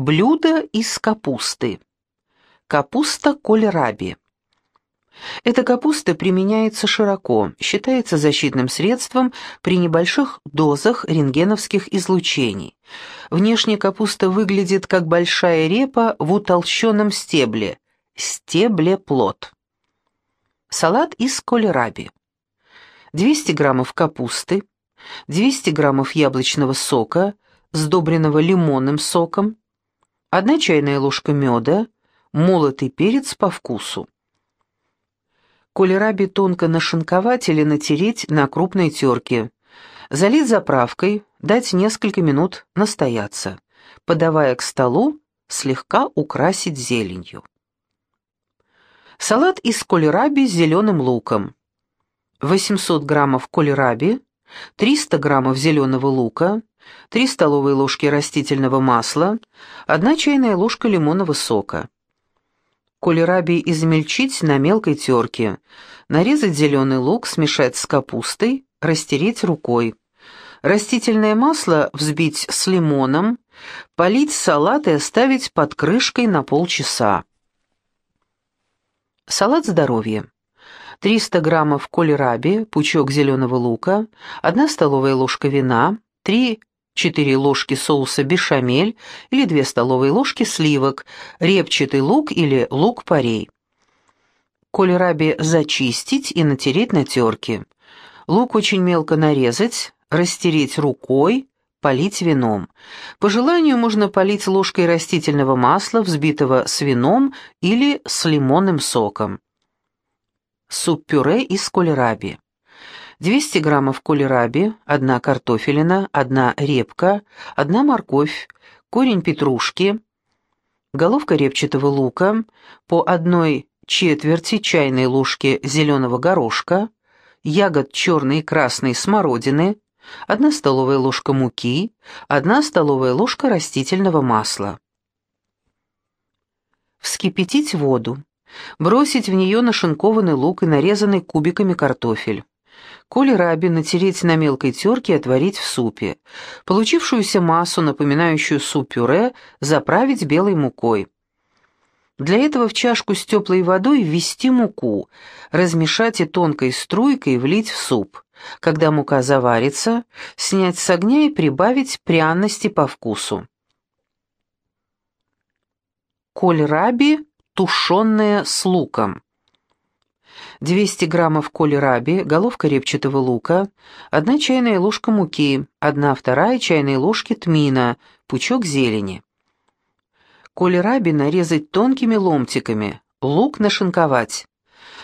Блюдо из капусты. Капуста кольраби. Эта капуста применяется широко, считается защитным средством при небольших дозах рентгеновских излучений. Внешне капуста выглядит как большая репа в утолщенном стебле, стеблеплод. Салат из кольраби. 200 граммов капусты, 200 граммов яблочного сока, сдобренного лимонным соком, 1 чайная ложка меда, молотый перец по вкусу. Колераби тонко нашинковать или натереть на крупной терке. Залить заправкой, дать несколько минут настояться. Подавая к столу, слегка украсить зеленью. Салат из колераби с зеленым луком. 800 граммов колераби, 300 граммов зеленого лука, 3 столовые ложки растительного масла, 1 чайная ложка лимонного сока. Колераби измельчить на мелкой терке, нарезать зеленый лук, смешать с капустой, растереть рукой. Растительное масло взбить с лимоном, полить салат и оставить под крышкой на полчаса. Салат здоровья. 300 граммов колераби, пучок зеленого лука, 1 столовая ложка вина, 3-4 ложки соуса бешамель или 2 столовые ложки сливок, репчатый лук или лук-порей. Колераби зачистить и натереть на терке. Лук очень мелко нарезать, растереть рукой, полить вином. По желанию можно полить ложкой растительного масла, взбитого с вином или с лимонным соком. Суп-пюре из колераби. 200 граммов колераби, одна картофелина, одна репка, одна морковь, корень петрушки, головка репчатого лука, по одной четверти чайной ложки зеленого горошка, ягод черной и красной смородины, 1 столовая ложка муки, 1 столовая ложка растительного масла. Вскипятить воду. Бросить в нее нашинкованный лук и нарезанный кубиками картофель. Коли-раби натереть на мелкой терке и отварить в супе. Получившуюся массу, напоминающую суп-пюре, заправить белой мукой. Для этого в чашку с теплой водой ввести муку, размешать и тонкой струйкой влить в суп. Когда мука заварится, снять с огня и прибавить пряности по вкусу. Кольраби тушеная с луком. 200 граммов кольраби, головка репчатого лука, 1 чайная ложка муки, 1 вторая чайная ложки тмина, пучок зелени. Кольраби нарезать тонкими ломтиками, лук нашинковать.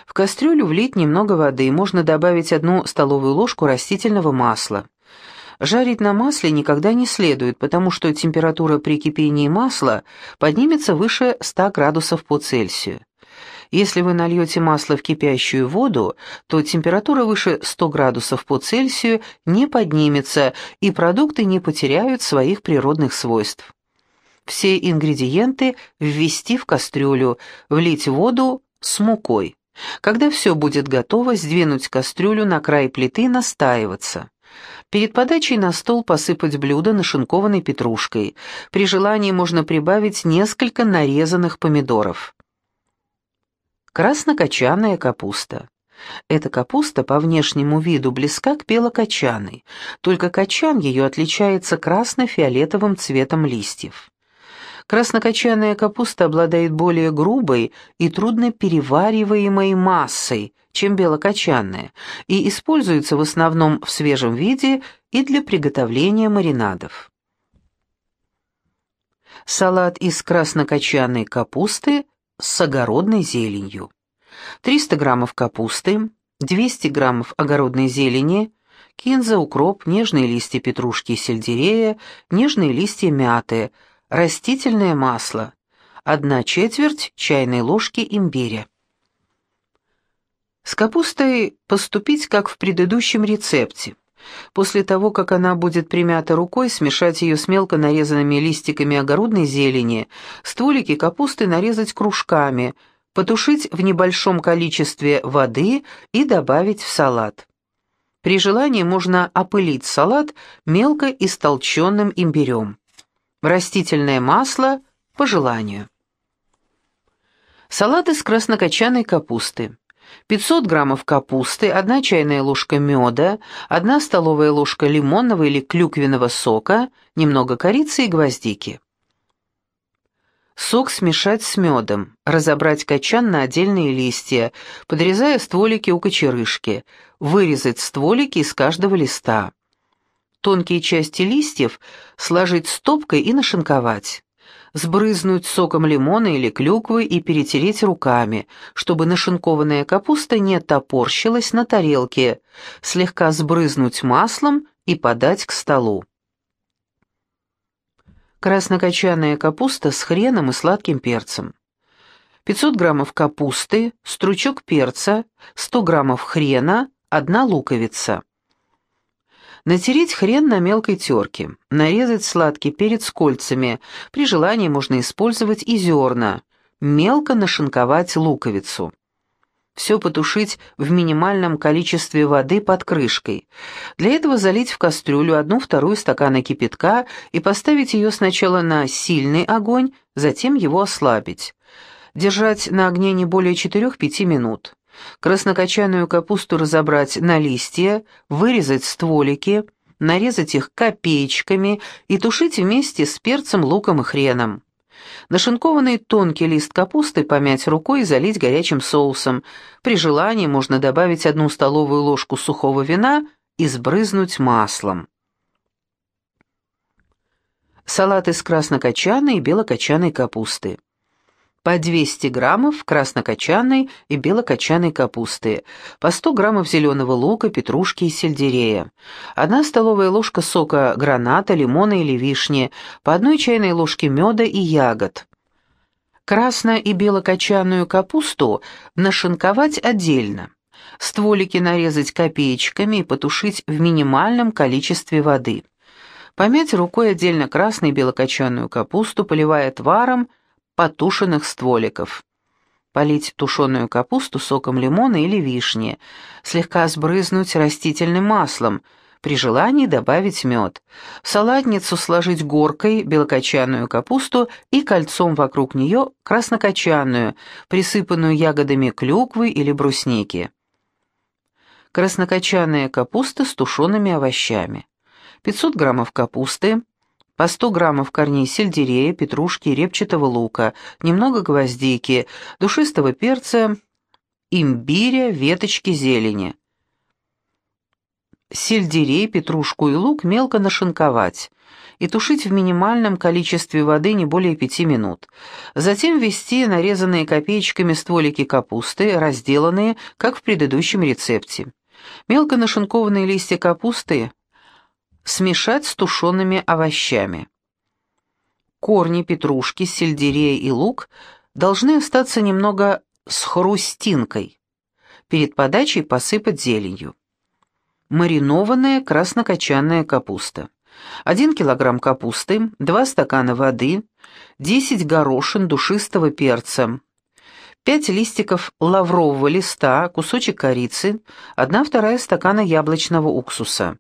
В кастрюлю влить немного воды, можно добавить одну столовую ложку растительного масла. Жарить на масле никогда не следует, потому что температура при кипении масла поднимется выше 100 градусов по Цельсию. Если вы нальете масло в кипящую воду, то температура выше 100 градусов по Цельсию не поднимется, и продукты не потеряют своих природных свойств. Все ингредиенты ввести в кастрюлю, влить воду с мукой. Когда все будет готово, сдвинуть кастрюлю на край плиты и настаиваться. Перед подачей на стол посыпать блюдо нашинкованной петрушкой. При желании можно прибавить несколько нарезанных помидоров. Краснокочанная капуста. Эта капуста по внешнему виду близка к белокочанной, только кочан ее отличается красно-фиолетовым цветом листьев. Краснокочанная капуста обладает более грубой и трудно перевариваемой массой, чем белокочанная, и используется в основном в свежем виде и для приготовления маринадов. Салат из краснокочанной капусты с огородной зеленью. 300 граммов капусты, 200 граммов огородной зелени, кинза, укроп, нежные листья петрушки и сельдерея, нежные листья мяты – растительное масло, одна четверть чайной ложки имбиря. С капустой поступить как в предыдущем рецепте. После того, как она будет примята рукой, смешать ее с мелко нарезанными листиками огородной зелени, стволики капусты нарезать кружками, потушить в небольшом количестве воды и добавить в салат. При желании можно опылить салат мелко истолченным имбирем. Растительное масло по желанию. Салат из краснокочанной капусты. 500 граммов капусты, 1 чайная ложка меда, 1 столовая ложка лимонного или клюквенного сока, немного корицы и гвоздики. Сок смешать с медом, разобрать качан на отдельные листья, подрезая стволики у кочерышки, вырезать стволики из каждого листа. Тонкие части листьев сложить стопкой и нашинковать. Сбрызнуть соком лимона или клюквы и перетереть руками, чтобы нашинкованная капуста не топорщилась на тарелке, слегка сбрызнуть маслом и подать к столу. Краснокочанная капуста с хреном и сладким перцем. 500 граммов капусты, стручок перца, 100 граммов хрена, одна луковица. Натереть хрен на мелкой терке, нарезать сладкий перец кольцами, при желании можно использовать и зерна, мелко нашинковать луковицу. Все потушить в минимальном количестве воды под крышкой. Для этого залить в кастрюлю одну-вторую стакана кипятка и поставить ее сначала на сильный огонь, затем его ослабить. Держать на огне не более 4-5 минут. Краснокочанную капусту разобрать на листья, вырезать стволики, нарезать их копеечками и тушить вместе с перцем, луком и хреном. Нашинкованный тонкий лист капусты помять рукой и залить горячим соусом. При желании можно добавить одну столовую ложку сухого вина и сбрызнуть маслом. Салат из краснокочанной и белокочанной капусты по 200 граммов краснокочанной и белокочанной капусты, по 100 граммов зеленого лука, петрушки и сельдерея, 1 столовая ложка сока граната, лимона или вишни, по одной чайной ложке меда и ягод. Красно- и белокочанную капусту нашинковать отдельно. Стволики нарезать копеечками и потушить в минимальном количестве воды. Помять рукой отдельно красную и белокочанную капусту, поливая тваром, потушенных стволиков. Полить тушеную капусту соком лимона или вишни, слегка сбрызнуть растительным маслом, при желании добавить мед. В салатницу сложить горкой белокочанную капусту и кольцом вокруг нее краснокочанную, присыпанную ягодами клюквы или брусники. Краснокочанная капуста с тушеными овощами. 500 граммов капусты, по 100 граммов корней сельдерея, петрушки, репчатого лука, немного гвоздики, душистого перца, имбиря, веточки зелени. Сельдерей, петрушку и лук мелко нашинковать и тушить в минимальном количестве воды не более 5 минут. Затем ввести нарезанные копеечками стволики капусты, разделанные, как в предыдущем рецепте. Мелко нашинкованные листья капусты смешать с тушеными овощами. Корни петрушки, сельдерея и лук должны остаться немного с хрустинкой. Перед подачей посыпать зеленью. Маринованная краснокочанная капуста. 1 килограмм капусты, 2 стакана воды, 10 горошин душистого перца, 5 листиков лаврового листа, кусочек корицы, 1-2 стакана яблочного уксуса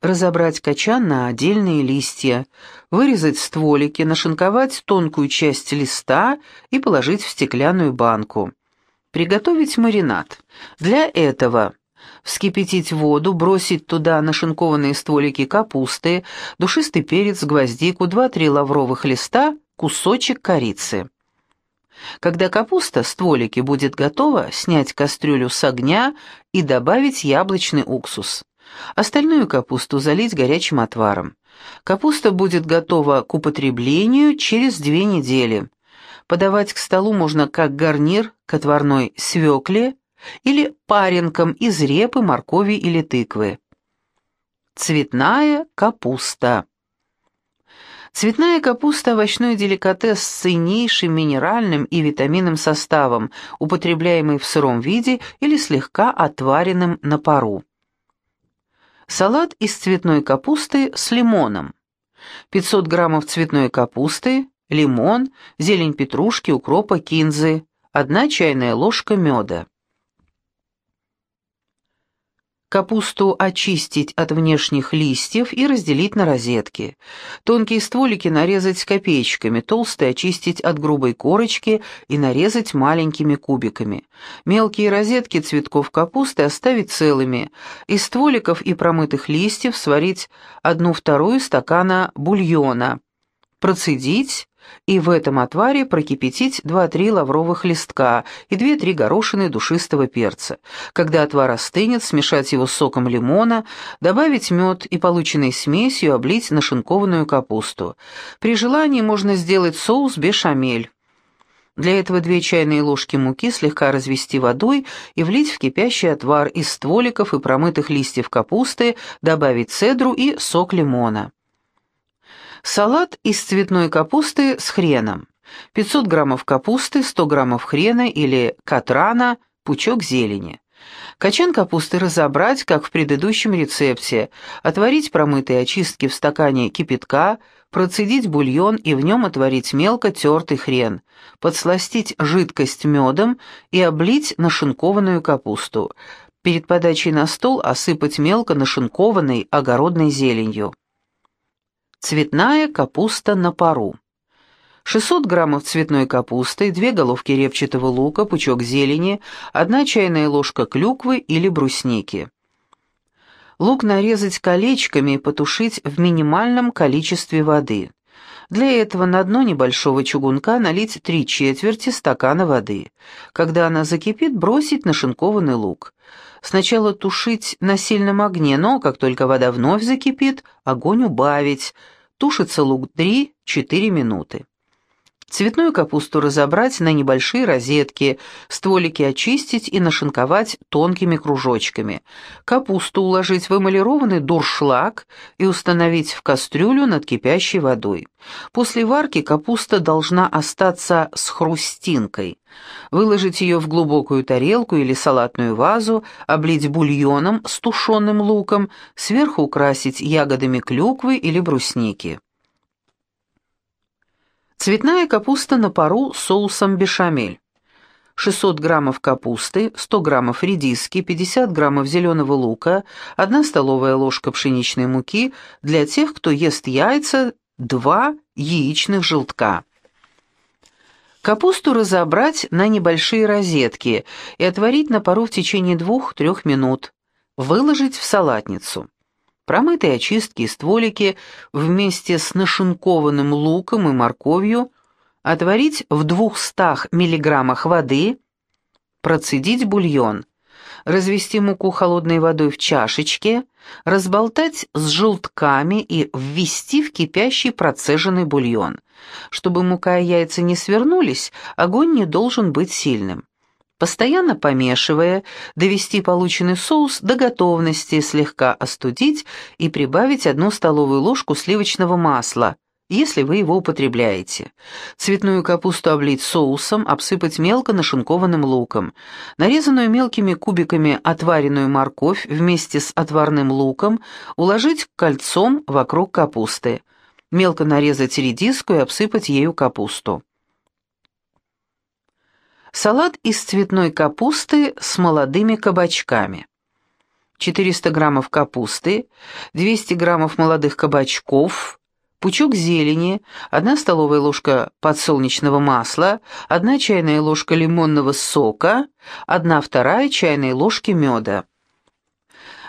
разобрать качан на отдельные листья, вырезать стволики, нашинковать тонкую часть листа и положить в стеклянную банку. Приготовить маринад. Для этого вскипятить воду, бросить туда нашинкованные стволики капусты, душистый перец, гвоздику, 2-3 лавровых листа, кусочек корицы. Когда капуста, стволики, будет готова, снять кастрюлю с огня и добавить яблочный уксус. Остальную капусту залить горячим отваром. Капуста будет готова к употреблению через две недели. Подавать к столу можно как гарнир к отварной свекле или паренкам из репы, моркови или тыквы. Цветная капуста. Цветная капуста – овощной деликатес с ценнейшим минеральным и витаминным составом, употребляемый в сыром виде или слегка отваренным на пару. Салат из цветной капусты с лимоном. 500 граммов цветной капусты, лимон, зелень петрушки, укропа, кинзы, 1 чайная ложка меда. Капусту очистить от внешних листьев и разделить на розетки. Тонкие стволики нарезать копеечками, толстые очистить от грубой корочки и нарезать маленькими кубиками. Мелкие розетки цветков капусты оставить целыми. Из стволиков и промытых листьев сварить одну-вторую стакана бульона. Процедить и в этом отваре прокипятить 2-3 лавровых листка и 2-3 горошины душистого перца. Когда отвар остынет, смешать его с соком лимона, добавить мед и полученной смесью облить нашинкованную капусту. При желании можно сделать соус бешамель. Для этого 2 чайные ложки муки слегка развести водой и влить в кипящий отвар из стволиков и промытых листьев капусты, добавить цедру и сок лимона. Салат из цветной капусты с хреном. 500 граммов капусты, 100 граммов хрена или катрана, пучок зелени. Качан капусты разобрать, как в предыдущем рецепте, отварить промытые очистки в стакане кипятка, процедить бульон и в нем отварить мелко тертый хрен, подсластить жидкость медом и облить нашинкованную капусту. Перед подачей на стол осыпать мелко нашинкованной огородной зеленью. Цветная капуста на пару. 600 граммов цветной капусты, 2 головки репчатого лука, пучок зелени, 1 чайная ложка клюквы или брусники. Лук нарезать колечками и потушить в минимальном количестве воды. Для этого на дно небольшого чугунка налить 3 четверти стакана воды. Когда она закипит, бросить нашинкованный лук. Сначала тушить на сильном огне, но как только вода вновь закипит, огонь убавить. Тушится лук 3-4 минуты. Цветную капусту разобрать на небольшие розетки, стволики очистить и нашинковать тонкими кружочками. Капусту уложить в эмалированный дуршлаг и установить в кастрюлю над кипящей водой. После варки капуста должна остаться с хрустинкой. Выложить ее в глубокую тарелку или салатную вазу, облить бульоном с тушеным луком, сверху украсить ягодами клюквы или брусники. Цветная капуста на пару с соусом бешамель. 600 граммов капусты, 100 граммов редиски, 50 граммов зеленого лука, 1 столовая ложка пшеничной муки, для тех, кто ест яйца, 2 яичных желтка. Капусту разобрать на небольшие розетки и отварить на пару в течение 2-3 минут. Выложить в салатницу. Промытые очистки и стволики вместе с нашинкованным луком и морковью отварить в 200 мг воды, процедить бульон, развести муку холодной водой в чашечке, разболтать с желтками и ввести в кипящий процеженный бульон. Чтобы мука и яйца не свернулись, огонь не должен быть сильным постоянно помешивая, довести полученный соус до готовности, слегка остудить и прибавить одну столовую ложку сливочного масла, если вы его употребляете. Цветную капусту облить соусом, обсыпать мелко нашинкованным луком. Нарезанную мелкими кубиками отваренную морковь вместе с отварным луком уложить кольцом вокруг капусты. Мелко нарезать редиску и обсыпать ею капусту. Салат из цветной капусты с молодыми кабачками. 400 граммов капусты, 200 граммов молодых кабачков, пучок зелени, 1 столовая ложка подсолнечного масла, 1 чайная ложка лимонного сока, 1 вторая чайной ложки меда.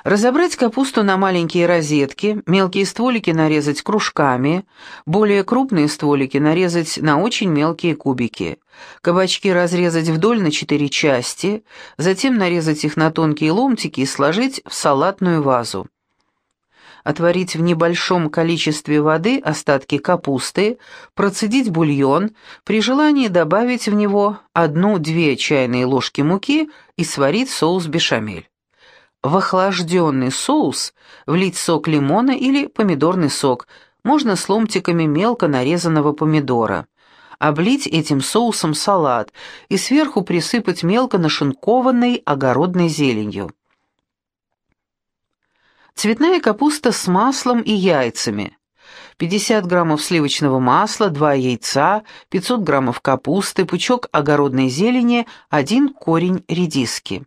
Разобрать капусту на маленькие розетки, мелкие стволики нарезать кружками, более крупные стволики нарезать на очень мелкие кубики. Кабачки разрезать вдоль на четыре части, затем нарезать их на тонкие ломтики и сложить в салатную вазу. Отварить в небольшом количестве воды остатки капусты, процедить бульон, при желании добавить в него одну-две чайные ложки муки и сварить соус бешамель. В охлажденный соус влить сок лимона или помидорный сок, можно с ломтиками мелко нарезанного помидора. Облить этим соусом салат и сверху присыпать мелко нашинкованной огородной зеленью. Цветная капуста с маслом и яйцами. 50 граммов сливочного масла, 2 яйца, 500 граммов капусты, пучок огородной зелени, 1 корень редиски.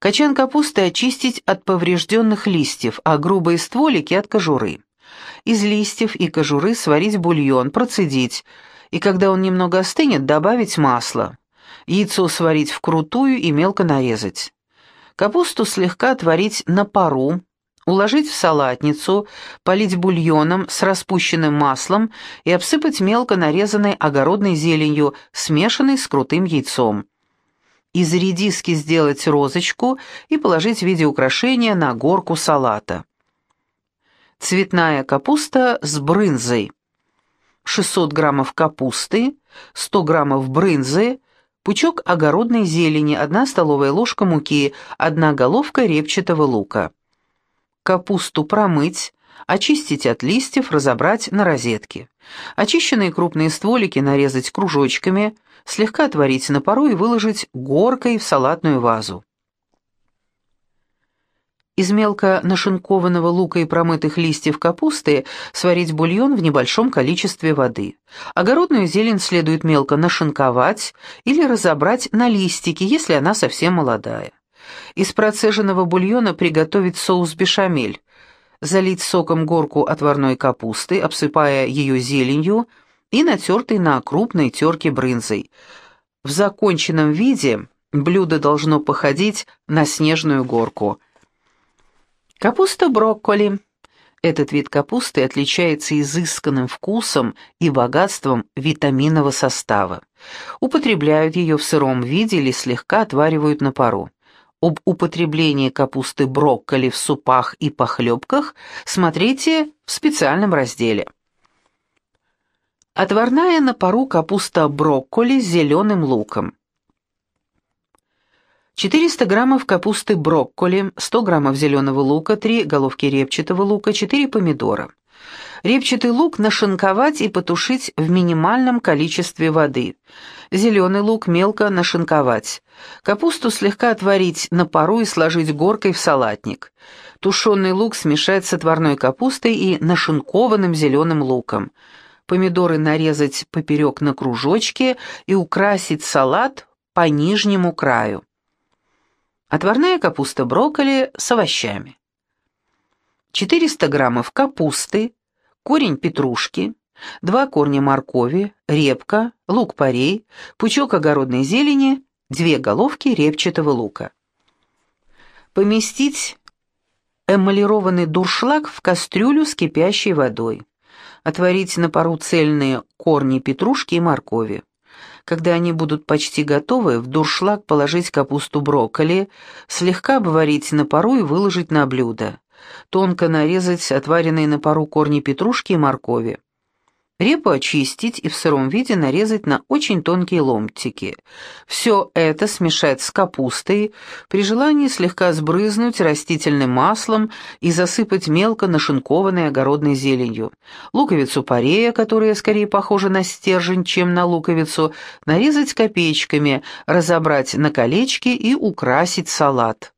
Качан капусты очистить от поврежденных листьев, а грубые стволики от кожуры. Из листьев и кожуры сварить бульон, процедить, и когда он немного остынет, добавить масло. Яйцо сварить вкрутую и мелко нарезать. Капусту слегка отварить на пару, уложить в салатницу, полить бульоном с распущенным маслом и обсыпать мелко нарезанной огородной зеленью, смешанной с крутым яйцом. Из редиски сделать розочку и положить в виде украшения на горку салата. Цветная капуста с брынзой. 600 граммов капусты, 100 граммов брынзы, пучок огородной зелени, 1 столовая ложка муки, 1 головка репчатого лука. Капусту промыть, очистить от листьев, разобрать на розетки. Очищенные крупные стволики нарезать кружочками, слегка отварить на пару и выложить горкой в салатную вазу. Из мелко нашинкованного лука и промытых листьев капусты сварить бульон в небольшом количестве воды. Огородную зелень следует мелко нашинковать или разобрать на листики, если она совсем молодая. Из процеженного бульона приготовить соус бешамель. Залить соком горку отварной капусты, обсыпая ее зеленью и натертой на крупной терке брынзой. В законченном виде блюдо должно походить на снежную горку. Капуста брокколи. Этот вид капусты отличается изысканным вкусом и богатством витаминного состава. Употребляют ее в сыром виде или слегка отваривают на пару. Об употреблении капусты брокколи в супах и похлебках смотрите в специальном разделе. Отварная на пару капуста брокколи с зеленым луком. 400 граммов капусты брокколи, 100 граммов зеленого лука, 3 головки репчатого лука, 4 помидора. Репчатый лук нашинковать и потушить в минимальном количестве воды. Зеленый лук мелко нашинковать. Капусту слегка отварить на пару и сложить горкой в салатник. Тушеный лук смешать с отварной капустой и нашинкованным зеленым луком. Помидоры нарезать поперек на кружочки и украсить салат по нижнему краю. Отварная капуста брокколи с овощами. 400 граммов капусты, корень петрушки, два корня моркови, репка, лук-порей, пучок огородной зелени, две головки репчатого лука. Поместить эмалированный дуршлаг в кастрюлю с кипящей водой. Отварить на пару цельные корни петрушки и моркови. Когда они будут почти готовы, в дуршлаг положить капусту брокколи, слегка обварить на пару и выложить на блюдо тонко нарезать отваренные на пару корни петрушки и моркови. Репу очистить и в сыром виде нарезать на очень тонкие ломтики. Все это смешать с капустой, при желании слегка сбрызнуть растительным маслом и засыпать мелко нашинкованной огородной зеленью. Луковицу порея, которая скорее похожа на стержень, чем на луковицу, нарезать копеечками, разобрать на колечки и украсить салат.